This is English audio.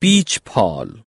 beach Paul.